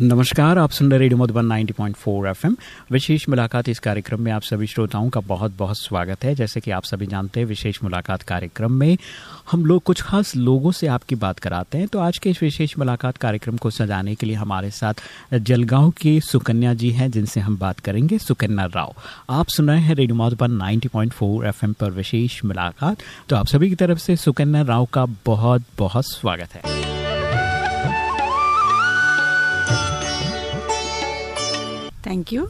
नमस्कार, आप सुन रहे रेडियो मधुबन 90.4 एफएम। विशेष मुलाकात इस कार्यक्रम में आप सभी श्रोताओं का बहुत बहुत स्वागत है। जैसे कि आप सभी जानते हैं, विशेष मुलाकात कार्यक्रम में हम लोग कुछ खास लोगों से आपकी बात कराते हैं। तो आज के इस विशेष मुलाकात कार्यक्रम को सजाने के लिए हमारे साथ जलगांव की सुकन्या जी हैं, जिनसे हम बात करेंगे। सुकन्या राव, आप सुन रहे हैं रेडियो मधुबन 90.4 एफएम पर विशेष मुलाकात। तो आप सभी की तरफ़ से सुकन्या राव का बहुत बहुत स्वागत है। थैंक यू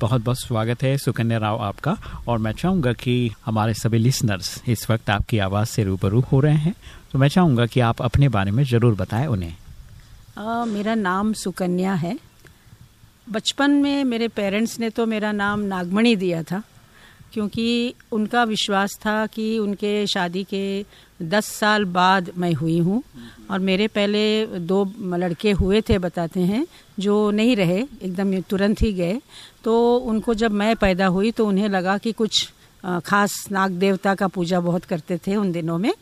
बहुत बहुत स्वागत है सुकन्या राव आपका और मैं चाहूँगा कि हमारे सभी लिसनर्स इस वक्त आपकी आवाज़ से रूबरू हो रहे हैं। तो मैं चाहूँगा कि आप अपने बारे में ज़रूर बताएँ उन्हें। आ, मेरा नाम सुकन्या है। बचपन में मेरे पेरेंट्स ने तो मेरा नाम नागमणी दिया था। क्योंकि उनका विश्वास था कि उनके शादी के दस साल बाद मैं हुई हूँ। और मेरे पहले दो लड़के हुए थे, बताते हैं, जो नहीं रहे, एकदम तुरंत ही गए। तो उनको जब मैं पैदा हुई तो उन्हें लगा कि कुछ खास नाग देवता का पूजा बहुत करते थे उन दिनों में।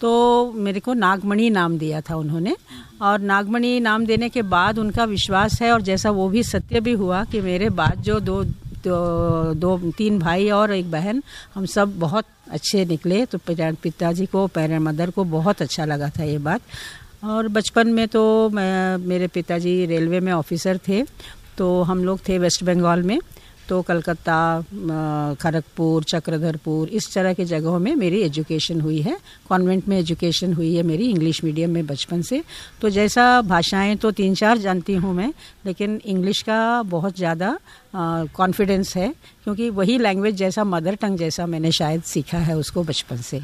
तो मेरे को नागमणि नाम दिया था उन्होंने। और नागमणि नाम देने के बाद उनका विश्वास है, और जैसा वो भी सत्य भी हुआ कि मेरे बाद जो दो तो दो, तीन भाई और एक बहन, हम सब बहुत अच्छे निकले। तो पिताजी को पेरेंट मदर को बहुत अच्छा लगा था ये बात। और बचपन में तो मैं, मेरे पिताजी रेलवे में ऑफिसर थे। तो हम लोग थे वेस्ट बंगाल में। तो कलकत्ता खड़गपुर, चक्रधरपुर, इस तरह के जगहों में मेरी एजुकेशन हुई है। कॉन्वेंट में एजुकेशन हुई है मेरी इंग्लिश मीडियम में बचपन से। तो जैसा भाषाएँ तो तीन चार जानती हूँ मैं, लेकिन इंग्लिश का बहुत ज़्यादा कॉन्फिडेंस है, क्योंकि वही लैंग्वेज जैसा मदर टंग जैसा मैंने शायद सीखा है उसको बचपन से।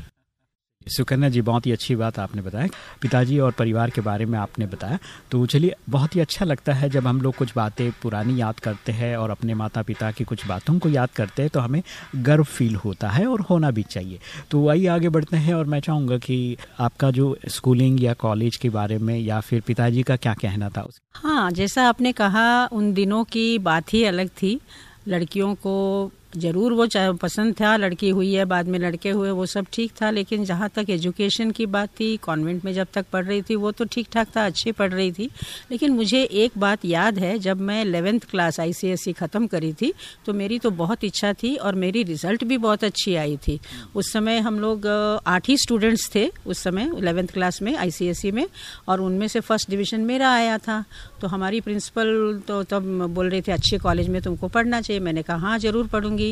सुकन्या जी, बहुत ही अच्छी बात आपने बताया। पिताजी और परिवार के बारे में आपने बताया। तो चलिए, बहुत ही अच्छा लगता है जब हम लोग कुछ बातें पुरानी याद करते हैं और अपने माता पिता की कुछ बातों को याद करते हैं तो हमें गर्व फील होता है और होना भी चाहिए। तो वही आगे बढ़ते हैं और मैं चाहूँगा कि आपका जो स्कूलिंग या कॉलेज के बारे में या फिर पिताजी का क्या कहना था हाँ जैसा आपने कहा, उन दिनों की बात ही अलग थी। लड़कियों को ज़रूर वो चाहे पसंद था, लड़की हुई है, बाद में लड़के हुए, वो सब ठीक था, लेकिन जहाँ तक एजुकेशन की बात थी कॉन्वेंट में जब तक पढ़ रही थी, वो तो ठीक ठाक था, अच्छी पढ़ रही थी। लेकिन मुझे एक बात याद है, जब मैं एलेवेंथ क्लास आई ख़त्म करी थी तो मेरी तो बहुत इच्छा थी और मेरी रिज़ल्ट भी बहुत अच्छी आई थी। उस समय हम लोग आठ ही स्टूडेंट्स थे उस समय इलेवेंथ क्लास में आई में, और उनमें से फ़र्स्ट डिविज़न मेरा आया था। तो हमारी प्रिंसिपल तो तब बोल रहे थे, अच्छे कॉलेज में तुमको पढ़ना चाहिए। मैंने कहा हाँ ज़रूर पढ़ूँगी।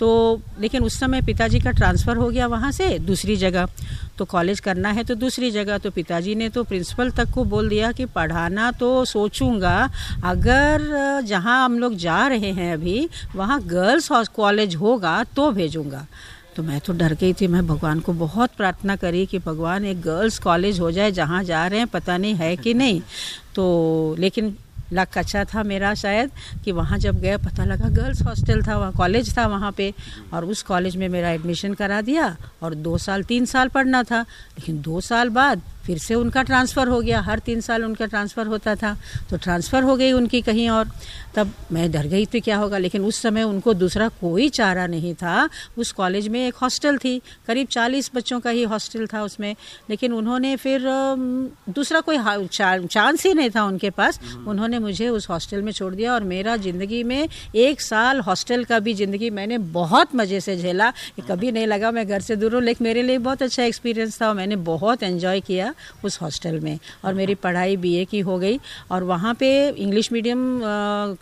तो लेकिन उस समय पिताजी का ट्रांसफ़र हो गया वहाँ से दूसरी जगह। तो कॉलेज करना है तो दूसरी जगह। तो पिताजी ने तो प्रिंसिपल तक को बोल दिया कि पढ़ाना तो सोचूँगा। अगर जहाँ हम लोग जा रहे हैं अभी, वहाँ गर्ल्स कॉलेज होगा तो भेजूँगा। तो मैं तो डर गई थी। मैं भगवान को बहुत प्रार्थना करी कि भगवान एक गर्ल्स कॉलेज हो जाए जहाँ जा रहे हैं, पता नहीं है कि नहीं। तो लेकिन लक अच्छा था मेरा शायद, कि वहाँ जब गया पता लगा गर्ल्स हॉस्टल था, वहाँ कॉलेज था वहाँ पे। और उस कॉलेज में मेरा एडमिशन करा दिया, और दो साल, तीन साल पढ़ना था। लेकिन दो साल बाद फिर से उनका ट्रांसफ़र हो गया। हर तीन साल उनका ट्रांसफ़र होता था तो ट्रांसफ़र हो गई उनकी कहीं और। तब मैं डर गई तो क्या होगा लेकिन उस समय उनको दूसरा कोई चारा नहीं था। उस कॉलेज में एक हॉस्टल थी करीब चालीस बच्चों का ही हॉस्टल था उसमें। लेकिन उन्होंने फिर दूसरा कोई चांस ही नहीं था उनके पास। उन्होंने मुझे उस हॉस्टल में छोड़ दिया और मेरा ज़िंदगी में एक साल हॉस्टल का भी ज़िंदगी मैंने बहुत मज़े से झेला। कभी नहीं लगा मैं घर से दूर हूँ लेकिन मेरे लिए बहुत अच्छा एक्सपीरियंस था मैंने बहुत एंजॉय किया। उस हॉस्टल में। और मेरी पढ़ाई बीए की हो गई। और वहाँ पे इंग्लिश मीडियम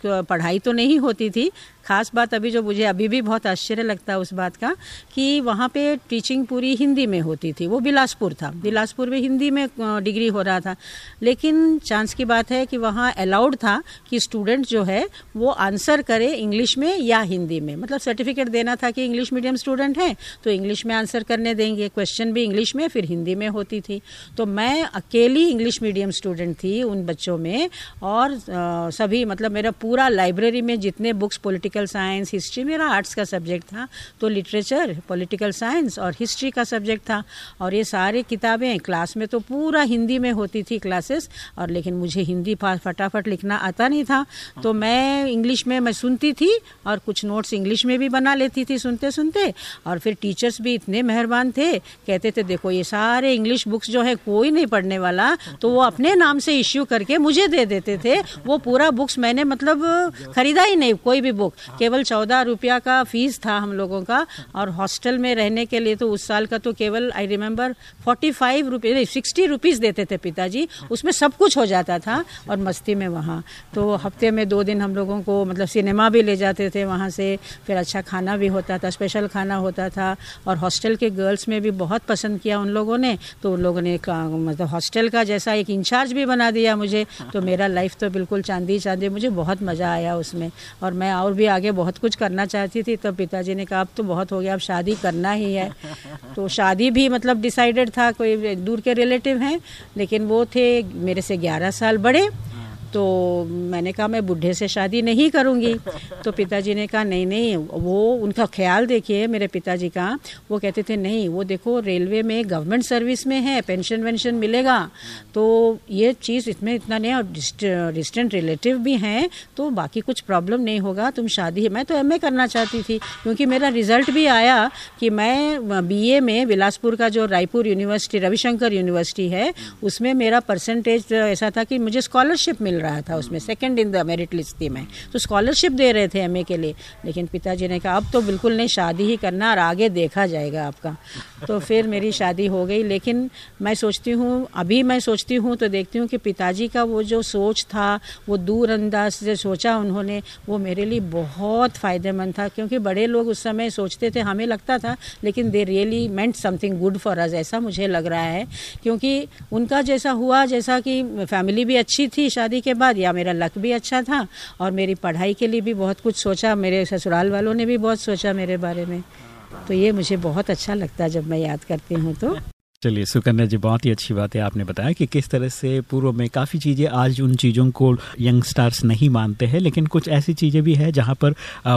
पढ़ाई तो नहीं होती थी खास बात अभी जो मुझे अभी भी बहुत आश्चर्य लगता है उस बात का कि वहाँ पे टीचिंग पूरी हिंदी में होती थी। वो बिलासपुर था। बिलासपुर में हिंदी में डिग्री हो रहा था। लेकिन चांस की बात है कि वहाँ अलाउड था कि स्टूडेंट जो है, वो आंसर करे इंग्लिश में या हिंदी में। मतलब सर्टिफिकेट देना था कि इंग्लिश मीडियम स्टूडेंट हैं तो इंग्लिश में आंसर करने देंगे। क्वेश्चन भी इंग्लिश में, फिर हिंदी में होती थी। तो मैं अकेली इंग्लिश मीडियम स्टूडेंट थी उन बच्चों में और सभी मतलब मेरा पूरा लाइब्रेरी में जितने बुक्स पॉलिटिकल साइंस हिस्ट्री मेरा आर्ट्स का सब्जेक्ट था तो लिटरेचर पॉलिटिकल साइंस और हिस्ट्री का सब्जेक्ट था। और ये सारी किताबें क्लास में तो पूरा हिंदी में होती थी क्लासेस और लेकिन मुझे हिंदी फटाफट लिखना आता नहीं था। तो मैं इंग्लिश में मैं सुनती थी और कुछ नोट्स इंग्लिश में भी बना लेती थी सुनते सुनते और फिर टीचर्स भी इतने मेहरबान थे कहते थे देखो ये सारे इंग्लिश बुक्स जो है कोई नहीं पढ़ने वाला। तो वो अपने नाम से इश्यू करके मुझे दे देते थे। वो पूरा बुक्स मैंने मतलब खरीदा ही नहीं कोई भी बुक केवल चौदह रुपया का फ़ीस था हम लोगों का, और हॉस्टल में रहने के लिए तो उस साल का तो केवल I remember forty five rupees sixty rupees देते थे पिताजी। उसमें सब कुछ हो जाता था, और मस्ती में वहाँ। तो हफ़्ते में दो दिन हम लोगों को मतलब सिनेमा भी ले जाते थे वहाँ से। फिर अच्छा खाना भी होता था स्पेशल खाना होता था। और हॉस्टल के गर्ल्स में भी बहुत पसंद किया उन लोगों ने। तो उन लोगों ने मतलब हॉस्टल का जैसा एक इंचार्ज भी बना दिया मुझे। तो मेरा लाइफ तो बिल्कुल चांदी चांदी मुझे बहुत मज़ा आया उसमें। और मैं और भी आगे बहुत कुछ करना चाहती थी तब पिताजी ने कहा अब तो बहुत हो गया अब शादी करना ही है। तो शादी भी मतलब डिसाइडेड था कोई दूर के रिलेटिव हैं लेकिन वो थे मेरे से ग्यारह साल बड़े। तो मैंने कहा, मैं बुढ़े से शादी नहीं करूँगी। तो पिताजी ने कहा, नहीं नहीं, वो उनका ख्याल देखिए, मेरे पिताजी का। वो कहते थे, नहीं, वो देखो, रेलवे में गवर्नमेंट सर्विस में है, पेंशन वेंशन मिलेगा। तो ये चीज़ इसमें इतना नहीं, और डिस्टेंट रिलेटिव भी हैं तो बाकी कुछ प्रॉब्लम नहीं होगा, तुम शादी मैं तो एमए करना चाहती थी, क्योंकि मेरा रिज़ल्ट भी आया कि मैं, बीए में बिलासपुर का जो रायपुर यूनिवर्सिटी, रविशंकर यूनिवर्सिटी है, उसमें मेरा परसेंटेज ऐसा था कि मुझे स्कॉलरशिप मिल। रहा था उसमें second in the merit list थी मैं। तो स्कॉलरशिप दे रहे थे एमए के लिए लेकिन पिताजी ने कहा अब तो बिल्कुल नहीं शादी ही करना और आगे देखा जाएगा आपका। तो फिर मेरी शादी हो गई लेकिन मैं सोचती हूँ अभी मैं सोचती हूँ तो देखती हूँ कि पिताजी का वो जो सोच था वो दूर अंदाज से सोचा उन्होंने वो मेरे लिए बहुत फ़ायदेमंद था क्योंकि बड़े लोग उस समय सोचते थे हमें लगता था लेकिन they really meant something good for us ऐसा मुझे लग रहा है। क्योंकि उनका जैसा हुआ जैसा कि फैमिली भी अच्छी थी शादी के के बाद, या मेरा लक भी अच्छा था, और मेरी पढ़ाई के लिए भी बहुत कुछ सोचा, मेरे ससुराल वालों ने भी बहुत सोचा मेरे बारे में। तो ये मुझे बहुत अच्छा लगता है जब मैं याद करती हूँ तो। चलिए, सुकन्या जी, बहुत ही अच्छी बात है, आपने बताया कि किस तरह से पूर्व में काफ़ी चीज़ें आज उन चीज़ों को यंग स्टार्स नहीं मानते हैं, लेकिन कुछ ऐसी चीज़ें भी है जहाँ पर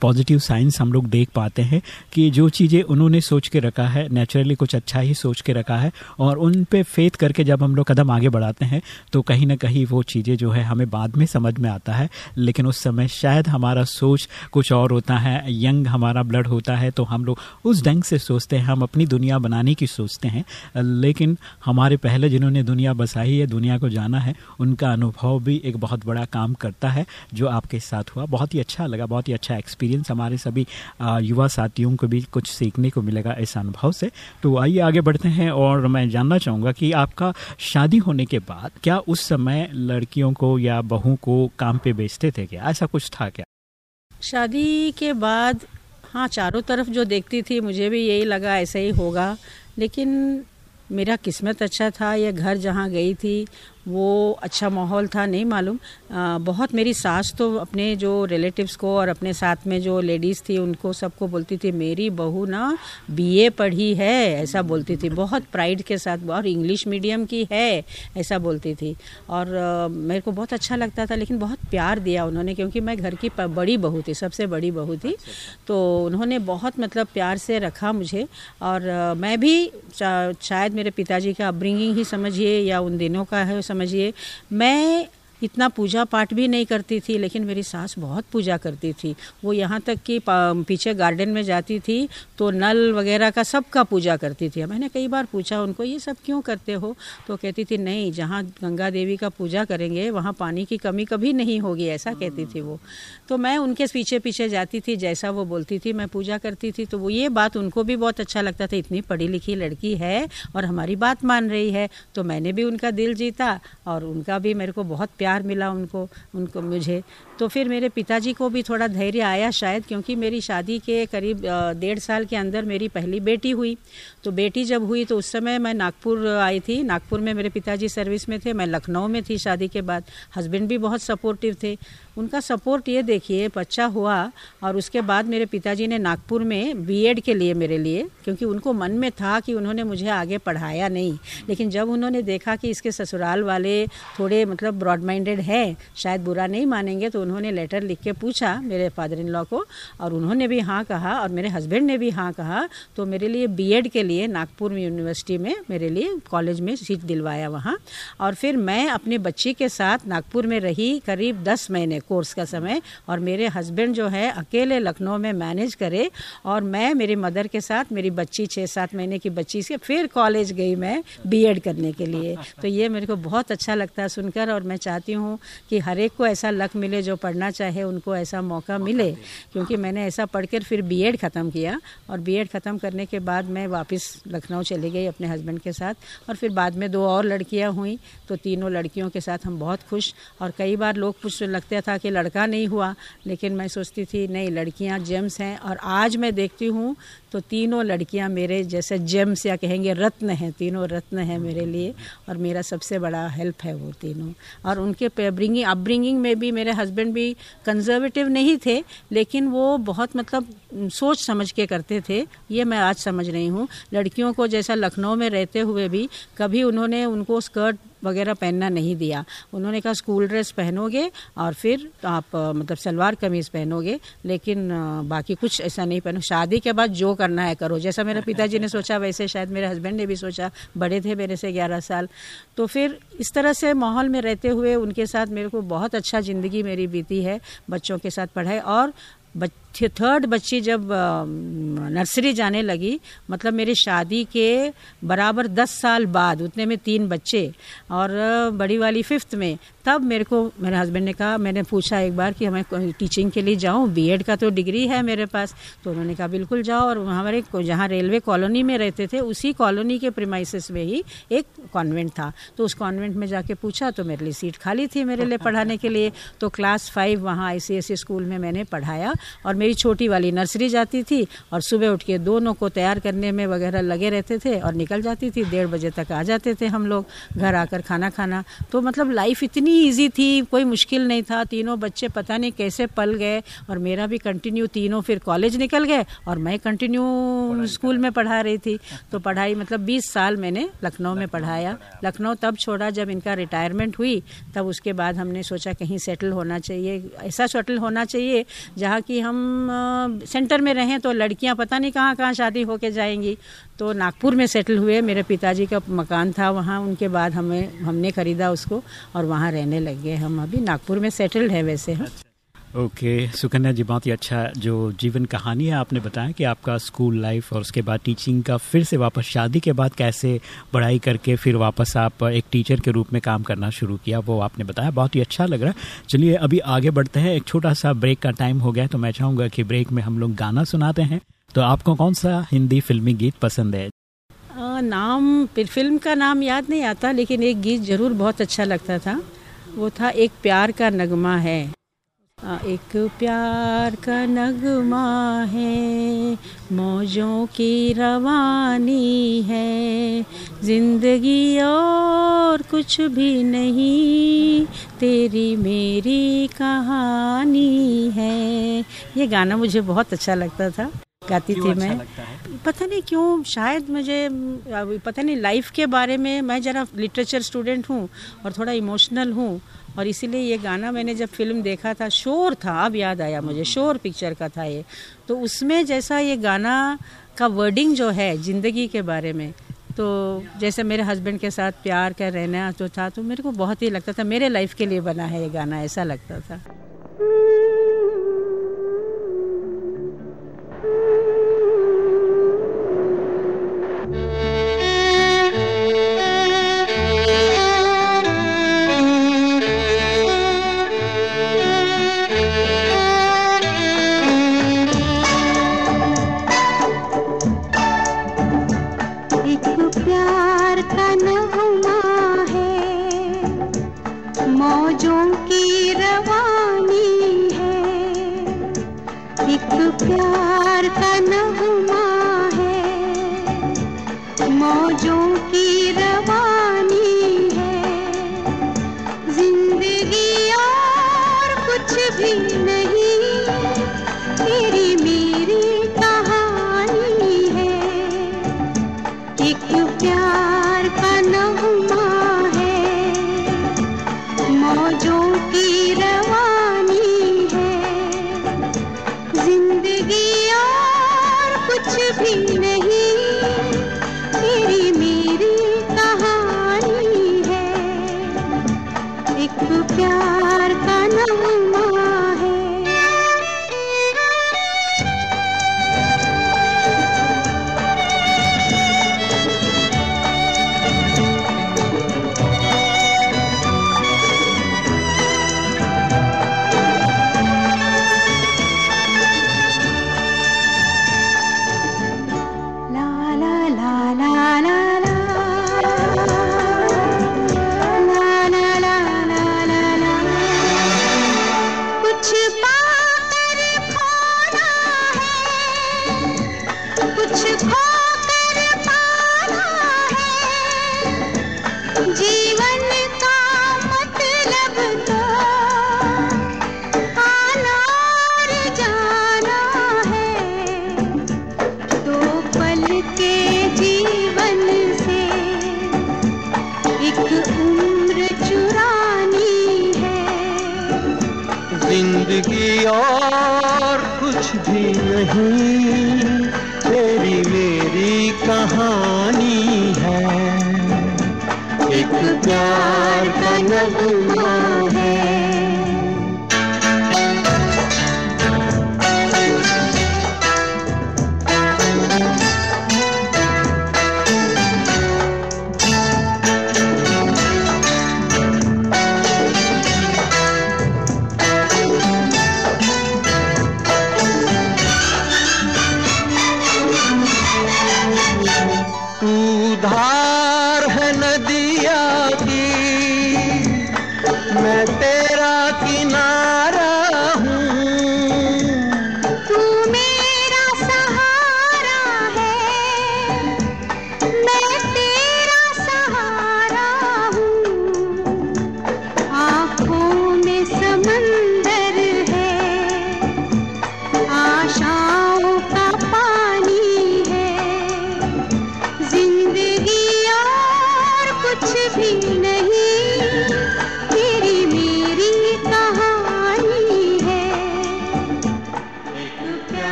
पॉजिटिव साइंस हम लोग देख पाते हैं कि जो चीज़ें उन्होंने सोच के रखा है, नेचुरली कुछ अच्छा ही सोच के रखा है, और उन पे फेथ करके जब हम लोग कदम आगे बढ़ाते हैं तो कहीं ना कहीं वो चीज़ें जो है हमें बाद में समझ में आता है, लेकिन उस समय शायद हमारा सोच कुछ और होता है, यंग हमारा ब्लड होता है तो हम लोग उस ढंग से सोचते हैं, हम अपनी दुनिया बनाने की सोचते हैं लेकिन हमारे पहले जिन्होंने दुनिया बसाई है, दुनिया को जाना है, उनका अनुभव भी एक बहुत बड़ा काम करता है, जो आपके साथ हुआ। बहुत ही अच्छा लगा, बहुत ही अच्छा एक्सपीरियंस हमारे सभी युवा साथियों को भी कुछ सीखने को मिलेगा इस अनुभव से। तो आइए आगे बढ़ते हैं और मैं जानना चाहूँगा कि आपका शादी होने के बाद क्या उस समय लड़कियों को या बहू को काम पे बेचते थे क्या? ऐसा कुछ था क्या? शादी के बाद हाँ चारों तरफ़ जो देखती थी, मुझे भी यही लगा ऐसा ही होगा। लेकिन मेरा किस्मत अच्छा था यह घर जहाँ गई थी वो अच्छा माहौल था नहीं मालूम। बहुत मेरी सास तो अपने जो रिलेटिव्स को और अपने साथ में जो लेडीज़ थी उनको सबको बोलती थी मेरी बहू ना बीए पढ़ी है ऐसा बोलती थी। बहुत प्राइड के साथ और इंग्लिश मीडियम की है ऐसा बोलती थी। और आ, मेरे को बहुत अच्छा लगता था लेकिन बहुत प्यार दिया उन्होंने क्योंकि मैं घर की बड़ी बहू थी सबसे बड़ी बहू थी। तो उन्होंने बहुत मतलब प्यार से रखा मुझे। और आ, मैं भी शायद मेरे पिताजी का अपब्रिंगिंग ही समझिए या उन दिनों का है समझिए। मैं इतना पूजा पाठ भी नहीं करती थी, लेकिन मेरी सास बहुत पूजा करती थी। वो यहाँ तक कि पीछे गार्डन में जाती थी तो नल वगैरह का सबका पूजा करती थी। मैंने कई बार पूछा उनको, ये सब क्यों करते हो? तो कहती थी, नहीं, जहाँ गंगा देवी का पूजा करेंगे, वहाँ पानी की कमी कभी नहीं होगी, ऐसा कहती थी वो। तो मैं उनके पीछे पीछे जाती थी, जैसा वो बोलती थी, मैं पूजा करती थी। तो वो ये बात उनको भी बहुत अच्छा लगता था, इतनी पढ़ी लिखी लड़की है और हमारी बात मान रही है। तो मैंने भी उनका दिल जीता और उनका भी मेरे को बहुत प्यार मिला उनको उनको मुझे। तो फिर मेरे पिताजी को भी थोड़ा धैर्य आया शायद, क्योंकि मेरी शादी के करीब डेढ़ साल के अंदर मेरी पहली बेटी हुई। तो बेटी जब हुई तो उस समय मैं नागपुर आई थी। नागपुर में मेरे पिताजी सर्विस में थे, मैं लखनऊ में थी शादी के बाद। हस्बैंड भी बहुत सपोर्टिव थे। उनका सपोर्ट ये देखिए, बच्चा हुआ और उसके बाद मेरे पिताजी ने नागपुर में बीएड के लिए मेरे लिए, क्योंकि उनको मन में था कि उन्होंने मुझे आगे पढ़ाया नहीं। लेकिन जब उन्होंने देखा कि इसके ससुराल वाले थोड़े मतलब ब्रॉड माइंडेड हैं, शायद बुरा नहीं मानेंगे तो उन्होंने लेटर लिख के पूछा मेरे फादर इन लॉ को और उन्होंने भी हाँ कहा और मेरे हस्बैंड ने भी हाँ कहा तो मेरे लिए बीएड के लिए नागपुर यूनिवर्सिटी में मेरे लिए कॉलेज में सीट दिलवाया वहाँ। और फिर मैं अपनी बच्ची के साथ नागपुर में रही करीब दस महीने कोर्स का समय और मेरे हस्बैंड जो है अकेले लखनऊ में मैनेज करे और मैं मेरी मदर के साथ मेरी बच्ची छः सात महीने की बच्ची से फिर कॉलेज गई मैं बीएड करने के लिए। तो ये मेरे को बहुत अच्छा लगता है सुनकर और मैं चाहती हूँ कि हर एक को ऐसा लक मिले जो पढ़ना चाहे उनको ऐसा मौका मिले क्योंकि मैंने ऐसा पढ़कर फिर बीएड ख़त्म किया और बीएड ख़त्म करने के बाद मैं वापस लखनऊ चली गई अपने हस्बैंड के साथ और फिर बाद में दो और लड़कियाँ हुई तो तीनों लड़कियों के साथ हम बहुत खुश और कई बार लोग कुछ लगता था कि लड़का नहीं हुआ, लेकिन मैं सोचती थी, नहीं, लड़कियाँ जेम्स हैं और आज मैं देखती हूँ तो तीनों लड़कियाँ मेरे जैसे जेम्स या कहेंगे रत्न हैं, तीनों रत्न हैं मेरे लिए और मेरा सबसे बड़ा हेल्प है वो तीनों। और उनके ब्रिंगिंग अपब्रिंगिंग में भी मेरे हस्बैंड भी कंजर्वेटिव नहीं थे, लेकिन वो बहुत मतलब सोच समझ के करते थे ये मैं आज समझ रही हूँ। लड़कियों को जैसा लखनऊ में रहते हुए भी कभी उन्होंने उनको स्कर्ट वगैरह पहनना नहीं दिया। उन्होंने कहा स्कूल ड्रेस पहनोगे और फिर आप मतलब सलवार कमीज़ पहनोगे लेकिन बाकी कुछ ऐसा नहीं पहनो। शादी के बाद जो करना है करो। जैसा मेरे पिताजी ने सोचा वैसे शायद मेरे हस्बैंड ने भी सोचा बड़े थे मेरे से ग्यारह साल। तो फिर इस तरह से माहौल में रहते हुए उनके साथ मेरे को बहुत अच्छा ज़िंदगी मेरी बीती है बच्चों के साथ पढ़ाई और थर्ड बच्ची जब नर्सरी जाने लगी मतलब मेरी शादी के बराबर दस साल बाद, उतने में तीन बच्चे, और, बड़ी वाली फिफ्थ में तब मेरे को, मेरे हस्बैंड ने कहा, मैंने पूछा एक बार कि हमें टीचिंग के लिए जाऊँ? बीएड का तो डिग्री है मेरे पास। तो उन्होंने कहा, बिल्कुल जाओ। और हमारे जहाँ रेलवे कॉलोनी में रहते थे, उसी कॉलोनी के प्रीमाइसिस में ही एक कॉन्वेंट था। तो उस कॉन्वेंट में जाके पूछा तो मेरे लिए सीट खाली थी मेरे लिए पढ़ाने के लिए। तो क्लास फाइव वहाँ आई स्कूल में मैंने पढ़ाया और मेरी छोटी वाली नर्सरी जाती थी और सुबह उठ के दोनों को तैयार करने में वगैरह लगे रहते थे और निकल जाती थी। डेढ़ बजे तक आ जाते थे हम लोग, घर आकर खाना खाना। तो मतलब लाइफ इतनी ईजी थी कोई मुश्किल नहीं था। तीनों बच्चे पता नहीं कैसे पल गए और मेरा भी कंटिन्यू तीनों फिर कॉलेज निकल गए और मैं कंटिन्यू स्कूल में पढ़ा रही थी। तो पढ़ाई मतलब 20 साल मैंने लखनऊ में पढ़ाया। लखनऊ तब छोड़ा जब इनका रिटायरमेंट हुई। तब उसके बाद हमने सोचा कहीं सेटल होना चाहिए ऐसा सेटल होना चाहिए जहाँ की हम सेंटर में रहें तो लड़कियाँ पता नहीं कहाँ कहाँ शादी होके जाएँगी। तो नागपुर में सेटल हुए, मेरे पिताजी का मकान था वहाँ, उनके बाद हमें, हमने ख़रीदा उसको और वहाँ रहने लग गए हम। अभी नागपुर में सेटल्ड है वैसे हम। ओके, सुकन्या जी, बहुत ही अच्छा जो जीवन कहानी है आपने बताया कि आपका स्कूल लाइफ और उसके बाद टीचिंग का फिर से वापस, शादी के बाद कैसे पढ़ाई करके फिर वापस आप एक टीचर के रूप में काम करना शुरू किया, वो आपने बताया, बहुत ही अच्छा लग रहा है। चलिए, अभी आगे बढ़ते हैं, एक छोटा सा ब्रेक का टाइम हो गया तो मैं चाहूँगा कि ब्रेक में हम लोग गाना सुनाते हैं। तो आपको कौन सा हिंदी फिल्मी गीत पसंद है? आ, नाम फ़िल्म का नाम याद नहीं आता लेकिन एक गीत ज़रूर बहुत अच्छा लगता था। वो था एक प्यार का नगमा है। एक प्यार का नगमा है मौजों की रवानी है। ज़िंदगी और कुछ भी नहीं तेरी मेरी कहानी है। ये गाना मुझे बहुत अच्छा लगता था। गाती थी अच्छा मैं। पता नहीं क्यों शायद मुझे पता नहीं लाइफ के बारे में मैं ज़रा लिटरेचर स्टूडेंट हूँ और थोड़ा इमोशनल हूँ और इसीलिए ये गाना मैंने जब फ़िल्म देखा था शोर था अब याद आया मुझे शोर पिक्चर का था ये। तो उसमें जैसा ये गाना का वर्डिंग जो है ज़िंदगी के बारे में तो जैसे मेरे हस्बैंड के साथ प्यार कर रहना जो था तो मेरे को बहुत ही लगता था मेरे लाइफ के लिए बना है ये गाना ऐसा लगता था।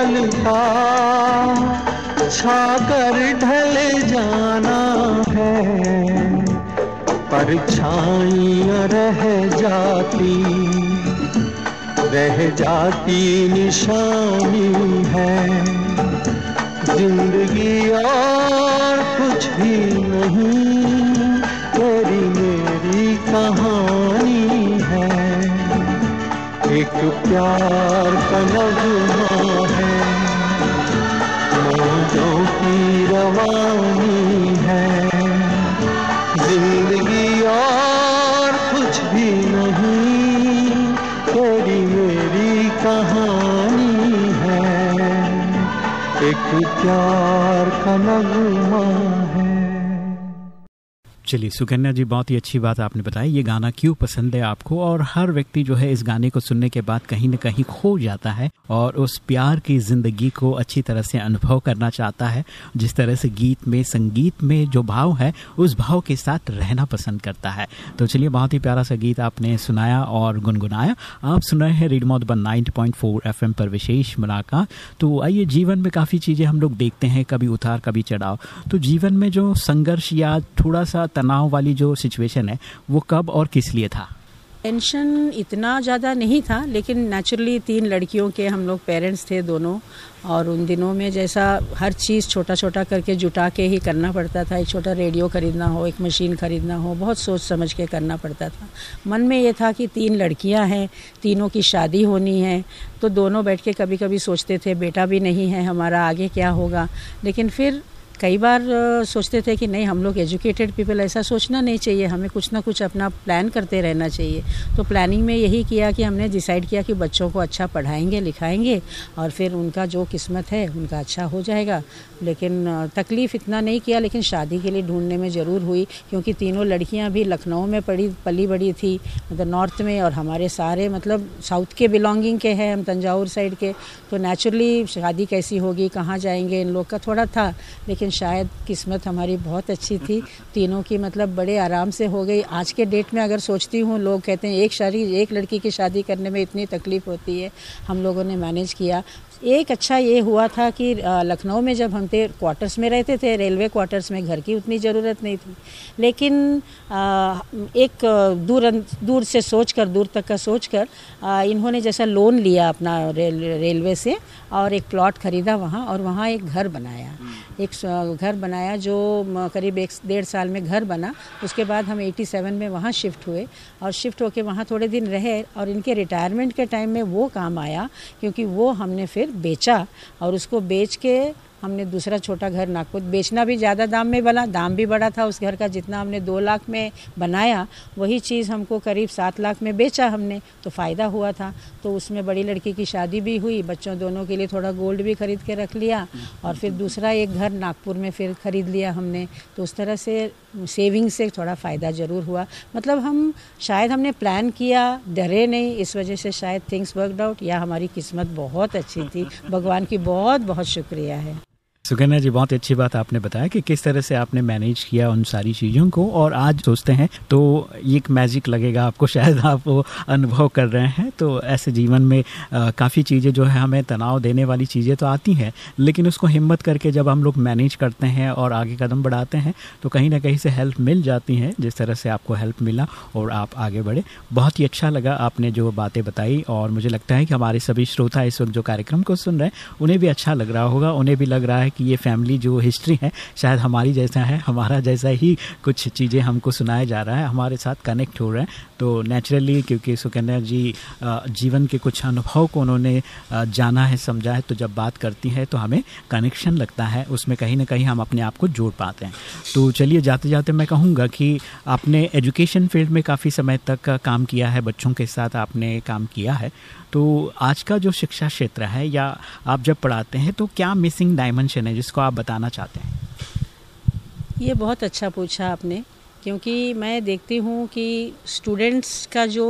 बादल का छाकर ढल जाना है। परछाइयाँ रह जाती रह जाती निशानी है। ज़िंदगी और कुछ भी नहीं, तेरी मेरी कहानी है। एक प्यार का नगमा एक प्यार का नगमा चलिए, सुकन्या जी, बहुत ही अच्छी बात आपने बताई। ये गाना क्यों पसंद है आपको? और हर व्यक्ति जो है इस गाने को सुनने के बाद कहीं न कहीं खो जाता है और उस प्यार की ज़िंदगी को अच्छी तरह से अनुभव करना चाहता है। जिस तरह से गीत में, संगीत में जो भाव है, उस भाव के साथ रहना पसंद करता है। तो चलिए, बहुत ही प्यारा सा गीत आपने सुनाया और गुनगुनाया। आप सुन रहे हैं रेड वन नाइनटी पॉइंट पर विशेष मुलाकात। तो आइए, जीवन में काफ़ी चीज़ें हम लोग देखते हैं, कभी उतार, कभी चढ़ाव। तो जीवन में जो संघर्ष या थोड़ा सा तनाव वाली जो सिचुएशन है, वो कब और किस लिए था? टेंशन इतना ज़्यादा नहीं था, लेकिन नेचुरली तीन लड़कियों के हम लोग पेरेंट्स थे दोनों, और उन दिनों में जैसा हर चीज़ छोटा छोटा करके जुटा के ही करना पड़ता था। एक छोटा रेडियो ख़रीदना हो, एक मशीन ख़रीदना हो, बहुत सोच समझ के करना पड़ता था। मन में ये था कि तीन लड़कियाँ हैं, तीनों की शादी होनी है तो दोनों बैठ के कभी कभी सोचते थे, बेटा भी नहीं है, हमारा आगे क्या होगा? लेकिन फिर कई बार सोचते थे कि नहीं, हम लोग एजुकेटेड पीपल ऐसा सोचना नहीं चाहिए। हमें कुछ ना कुछ अपना प्लान करते रहना चाहिए। तो प्लानिंग में यही किया कि हमने डिसाइड किया कि बच्चों को अच्छा पढ़ाएँगे, लिखाएँगे और फिर उनका जो किस्मत है, उनका अच्छा हो जाएगा। लेकिन तकलीफ़ इतना नहीं किया, लेकिन शादी के लिए ढूँढने में ज़रूर हुई, क्योंकि तीनों लड़कियाँ भी लखनऊ में पड़ी, पली बड़ी थी मतलब नॉर्थ में और हमारे सारे मतलब साउथ के बिलोंगिंग के हैं, हम तंजावुर साइड के। तो नेचुरली शादी कैसी होगी, कहाँ जाएँगे, इन लोग का थोड़ा था, लेकिन लेकिन शायद किस्मत हमारी बहुत अच्छी थी। तीनों की मतलब बड़े आराम से हो गई। आज के डेट में अगर सोचती हूँ, लोग कहते हैं, एक शादी, एक लड़की की शादी करने में इतनी तकलीफ़ होती है। हम लोगों ने मैनेज किया। एक अच्छा ये हुआ था कि लखनऊ में जब हम थे क्वार्टर्स में रहते थे रेलवे क्वार्टर्स में घर की उतनी ज़रूरत नहीं थी। लेकिन एक दूर दूर से सोच कर दूर तक का सोच कर इन्होंने जैसा लोन लिया अपना रेल रेलवे से और एक प्लॉट ख़रीदा वहाँ और वहाँ एक घर बनाया। एक घर बनाया जो करीब एक डेढ़ साल में घर बना। उसके बाद हम 87 में वहाँ शिफ्ट हुए और शिफ्ट होके वहाँ थोड़े दिन रहे और इनके रिटायरमेंट के टाइम में वो काम आया क्योंकि वो हमने फिर बेचा और उसको बेच के हमने दूसरा छोटा घर नागपुर, बेचना भी ज़्यादा दाम में बना दाम भी बड़ा था उस घर का जितना हमने दो लाख में बनाया, वही चीज़ हमको करीब सात लाख में बेचा हमने तो फ़ायदा हुआ था। तो उसमें बड़ी लड़की की शादी भी हुई, बच्चों दोनों के लिए थोड़ा गोल्ड भी खरीद के रख लिया और फिर दूसरा एक घर नागपुर में फिर ख़रीद लिया हमने। तो उस तरह से सेविंग से थोड़ा फ़ायदा ज़रूर हुआ। मतलब हम, शायद हमने प्लान किया, डरे नहीं, इस वजह से शायद थिंग्स वर्कड आउट या हमारी किस्मत बहुत अच्छी थी। भगवान की बहुत बहुत शुक्रिया है। सुकन्या जी, बहुत अच्छी बात आपने बताया कि किस तरह से आपने मैनेज किया उन सारी चीज़ों को। और आज सोचते हैं तो एक मैजिक लगेगा आपको, शायद आप वो अनुभव कर रहे हैं। तो ऐसे जीवन में काफ़ी चीज़ें जो है हमें तनाव देने वाली चीज़ें तो आती हैं, लेकिन उसको हिम्मत करके जब हम लोग मैनेज करते हैं और आगे कदम बढ़ाते हैं तो कहीं ना कहीं से हेल्प मिल जाती है, जिस तरह से आपको हेल्प मिला और आप आगे बढ़े। बहुत ही अच्छा लगा आपने जो बातें बताई, और मुझे लगता है कि हमारे सभी श्रोता इस वक्त जो कार्यक्रम को सुन रहे हैं, उन्हें भी अच्छा लग रहा होगा, उन्हें भी लग रहा है कि ये फैमिली जो हिस्ट्री है, शायद हमारी जैसा है, हमारा जैसा ही कुछ चीज़ें हमको सुनाया जा रहा है, हमारे साथ कनेक्ट हो रहे हैं। तो नेचुरली क्योंकि सुकन्या जी जीवन के कुछ अनुभव को उन्होंने जाना है, समझा है तो जब बात करती है तो हमें कनेक्शन लगता है, उसमें कहीं ना कहीं हम अपने आप को जोड़ पाते हैं। तो चलिए जाते जाते मैं कहूँगा कि आपने एजुकेशन फ़ील्ड में काफ़ी समय तक काम किया है, बच्चों के साथ आपने काम किया है। तो आज का जो शिक्षा क्षेत्र है या आप जब पढ़ाते हैं तो क्या मिसिंग डायमेंशन है जिसको आप बताना चाहते हैं? ये बहुत अच्छा पूछा आपने, क्योंकि मैं देखती हूँ कि स्टूडेंट्स का जो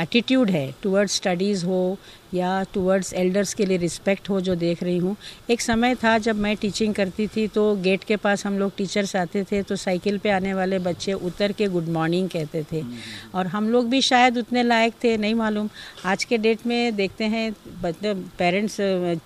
एटीट्यूड है टुवर्ड्स स्टडीज़ हो या टूवर्ड्स एल्डर्स के लिए रिस्पेक्ट हो जो देख रही हूँ। एक समय था जब मैं टीचिंग करती थी तो गेट के पास हम लोग टीचर्स आते थे तो साइकिल पे आने वाले बच्चे उतर के गुड मॉर्निंग कहते थे। और हम लोग भी शायद उतने लायक थे नहीं मालूम। आज के डेट में देखते हैं मतलब पेरेंट्स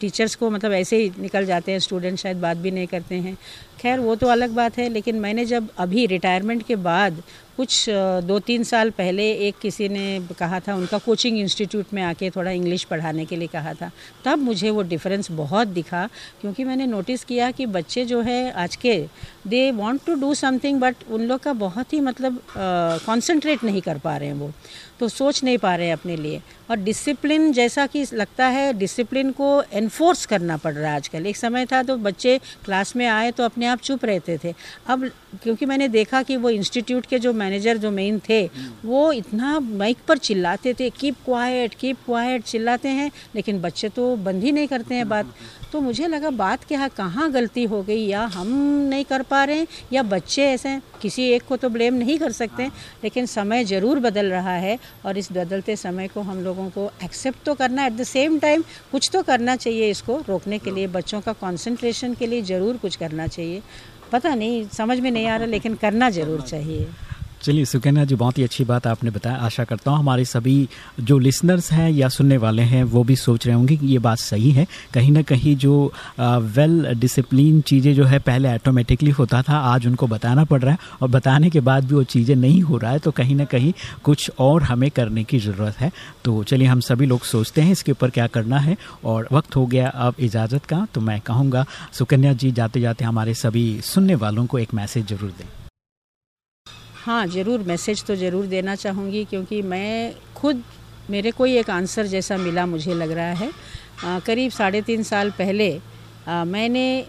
टीचर्स को मतलब ऐसे ही निकल जाते हैं स्टूडेंट शायद बात भी नहीं करते हैं। खैर वो तो अलग बात है लेकिन मैंने जब अभी रिटायरमेंट के बाद कुछ दो तीन साल पहले एक किसी ने कहा था, उनका कोचिंग इंस्टीट्यूट में आके थोड़ा इंग्लिश पढ़ाने के लिए कहा था। तब मुझे वो डिफरेंस बहुत दिखा, क्योंकि मैंने नोटिस किया कि बच्चे जो है, आज के they want to do something but उन लोग का बहुत ही मतलब कंसंट्रेट नहीं कर पा रहे हैं वो तो सोच नहीं पा रहे हैं अपने लिए। और डिसिप्लिन जैसा कि लगता है डिसिप्लिन को एनफोर्स करना पड़ रहा है आजकल। एक समय था तो बच्चे क्लास में आए तो अपने आप चुप रहते थे। अब क्योंकि मैंने देखा कि वो इंस्टीट्यूट के जो मैनेजर जो मेन थे, वो इतना माइक पर चिल्लाते थे कीप क्वाइट कीप क्वाइट चिल्लाते हैं, लेकिन बच्चे तो बंद ही नहीं करते हैं बात। तो मुझे लगा, बात क्या है कहाँ गलती हो गई? या हम नहीं कर पा रहे हैं, या बच्चे ऐसे हैं? किसी एक को तो ब्लेम नहीं कर सकते। लेकिन समय ज़रूर बदल रहा है और इस बदलते समय को हम लोगों को एक्सेप्ट तो करना एट द सेम टाइम कुछ तो करना चाहिए इसको, रोकने के लिए, बच्चों का कॉन्सेंट्रेशन के लिए ज़रूर कुछ करना चाहिए। पता नहीं, समझ में नहीं आ रहा, लेकिन करना ज़रूर चाहिए। चलिए सुकन्या जी, बहुत ही अच्छी बात आपने बताया। आशा करता हूँ हमारे सभी जो लिसनर्स हैं या सुनने वाले हैं, वो भी सोच रहे होंगे कि ये बात सही है। कहीं ना कहीं जो वेल डिसिप्लिन चीज़ें जो है, पहले ऑटोमेटिकली होता था, आज उनको बताना पड़ रहा है और बताने के बाद भी वो चीज़ें नहीं हो रहा है तो कहीं ना कहीं कुछ और हमें करने की ज़रूरत है। तो चलिए, हम सभी लोग सोचते हैं इसके ऊपर क्या करना है और वक्त हो गया अब इजाज़त का तो मैं कहूँगा सुकन्या जी जाते जाते हमारे सभी सुनने वालों को एक मैसेज ज़रूर दें। हाँ ज़रूर मैसेज तो ज़रूर देना चाहूँगी क्योंकि मैं खुद मेरे को ही एक आंसर जैसा मिला मुझे लग रहा है। आ, करीब साढ़े तीन साल पहले आ, मैंने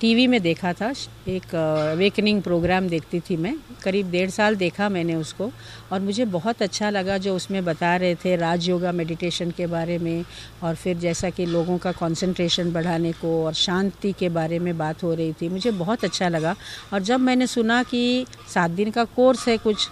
टीवी में देखा था एक वेकनिंग प्रोग्राम देखती थी मैं करीब डेढ़ साल देखा मैंने उसको और मुझे बहुत अच्छा लगा जो उसमें बता रहे थे राज योगा मेडिटेशन के बारे में और फिर जैसा कि लोगों का कंसंट्रेशन बढ़ाने को और शांति के बारे में बात हो रही थी मुझे बहुत अच्छा लगा। और जब मैंने सुना कि सात दिन का कोर्स है कुछ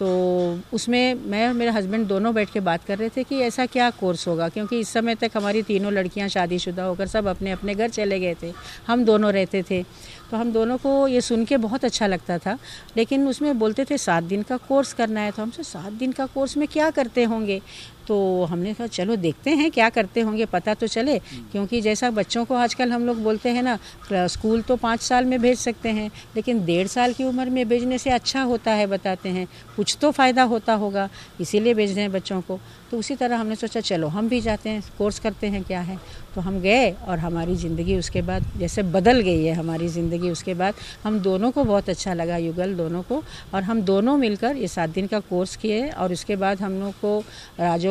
तो उसमें मैं और मेरे हस्बैंड दोनों बैठ के बात कर रहे थे कि ऐसा क्या कोर्स होगा? क्योंकि इस समय तक हमारी तीनों लड़कियाँ शादीशुदा होकर सब अपने अपने घर चले गए थे। हम दोनों रहते थे। तो हम दोनों को ये सुन के बहुत अच्छा लगता था। लेकिन उसमें बोलते थे, सात दिन का कोर्स करना है। तो हमसे, सात दिन का कोर्स में क्या करते होंगे? तो हमने कहा चलो देखते हैं क्या करते होंगे पता तो चले। क्योंकि जैसा बच्चों को आजकल हम लोग बोलते हैं ना स्कूल तो पाँच साल में भेज सकते हैं लेकिन डेढ़ साल की उम्र में भेजने से अच्छा होता है बताते हैं। कुछ तो फ़ायदा होता होगा इसीलिए भेज रहे हैं बच्चों को। तो उसी तरह हमने सोचा चलो हम भी जाते हैं कोर्स करते हैं क्या है? तो हम गए और हमारी ज़िंदगी उसके बाद जैसे बदल गई है हमारी ज़िंदगी उसके बाद हम दोनों को बहुत अच्छा लगा युगल दोनों को। और हम दोनों मिलकर ये सात दिन का कोर्स किए और उसके बाद हम लोग को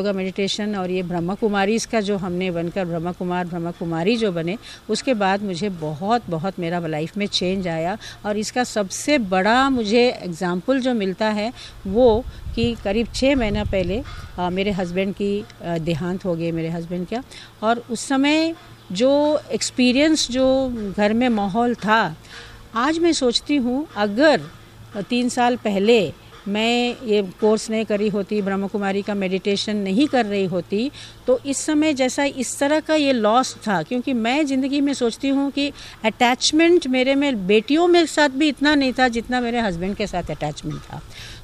राजयोगा मेडिटेशन और ये ब्रह्मा कुमारी इसका जो हमने बनकर ब्रह्मा कुमार ब्रह्मा कुमारी जो बने उसके बाद मुझे बहुत बहुत मेरा लाइफ में चेंज आया और इसका सबसे बड़ा मुझे एग्ज़ाम्पल जो मिलता है वो कि करीब छः महीना पहले आ, मेरे हस्बैंड की देहांत हो गई मेरे हस्बैंड का और उस समय जो एक्सपीरियंस जो घर में माहौल था आज मैं सोचती हूँ अगर तीन साल पहले मैं ये कोर्स नहीं करी होती ब्रह्म कुमारी का मेडिटेशन नहीं कर रही होती तो इस समय जैसा इस तरह का ये लॉस था, क्योंकि मैं ज़िंदगी में सोचती हूँ कि अटैचमेंट मेरे में बेटियों में साथ भी इतना नहीं था जितना मेरे हस्बैंड के साथ अटैचमेंट था।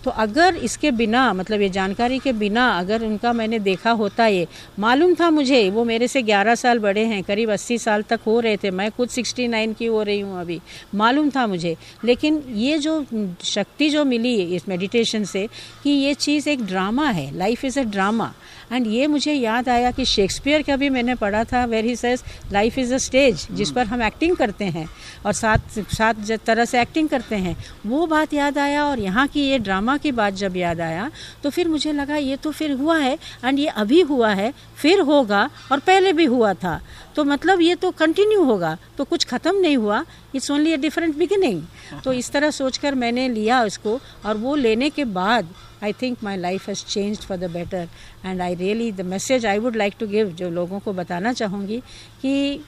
तो अगर इसके बिना मतलब ये जानकारी के बिना अगर उनका मैंने देखा होता ये, मालूम था मुझे, वो मेरे से 11 साल बड़े हैं, करीब 80 साल तक हो रहे थे, मैं खुद 69 की हो रही हूँ अभी, मालूम था मुझे। लेकिन ये जो शक्ति जो मिली इस मेडिटेशन से कि ये चीज़ एक ड्रामा है life is a drama and ये मुझे याद आया कि शेक्सपियर का भी मैंने पढ़ा था where he says life is a stage जिस पर हम एक्टिंग करते हैं और साथ साथ सात तरह से एक्टिंग करते हैं। वो बात याद आया और यहाँ की ये ड्रामा की बात जब याद आया तो फिर मुझे लगा, ये तो फिर हुआ है एंड ये अभी हुआ है, फिर होगा और पहले भी हुआ था। तो मतलब ये तो कंटिन्यू होगा तो कुछ ख़त्म नहीं हुआ it's only a different beginning तो इस तरह सोचकर मैंने लिया उसको और वो लेने के बाद I think my life has change for the better and I really the message I would like to give जो लोगों को बताना चाहूँगी, कि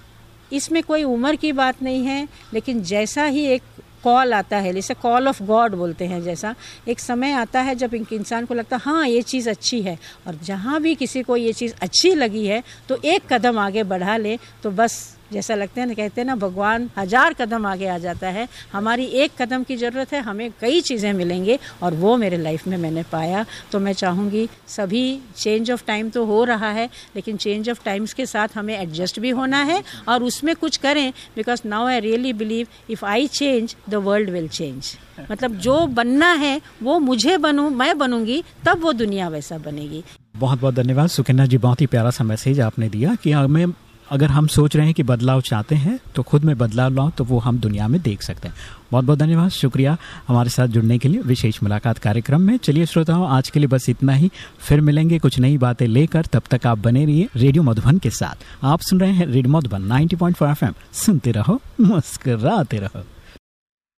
इसमें कोई उम्र की बात नहीं है, लेकिन जैसा ही एक कॉल आता है, जैसे कॉल ऑफ़ गॉड बोलते हैं जैसा, एक समय आता है जब इंसान को लगता है हाँ ये चीज़ अच्छी है। और जहाँ भी किसी को ये चीज़ अच्छी लगी है तो एक कदम आगे बढ़ा ले तो बस जैसा लगते हैं ना, कहते हैं ना, भगवान हज़ार कदम आगे आ जाता है। हमारी एक कदम की ज़रूरत है, हमें कई चीज़ें मिलेंगे और वो मेरे लाइफ में मैंने पाया। तो मैं चाहूँगी सभी चेंज ऑफ़ टाइम तो हो रहा है, लेकिन चेंज ऑफ़ टाइम्स के साथ हमें एडजस्ट भी होना है और उसमें कुछ करें because now I really believe if I change the world will change मतलब जो बनना है, वो मुझे बनूँ, मैं बनूँगी, तब वो दुनिया वैसा बनेगी। बहुत बहुत धन्यवाद। सुकन्या जी, बहुत ही प्यारा सा मैसेज आपने दिया कि हमें अगर हम सोच रहे हैं कि बदलाव चाहते हैं तो खुद में बदलाव लाओ तो वो हम दुनिया में देख सकते हैं। बहुत बहुत धन्यवाद। शुक्रिया हमारे साथ जुड़ने के लिए विशेष मुलाकात कार्यक्रम में। चलिए श्रोताओं, आज के लिए बस इतना ही। फिर मिलेंगे कुछ नई बातें लेकर। तब तक आप बने रहिए रेडियो मधुबन के साथ। आप सुन रहे हैं रेडियो मधुबन 90.4 एफएम सुनते रहो, मुस्कराते रहो।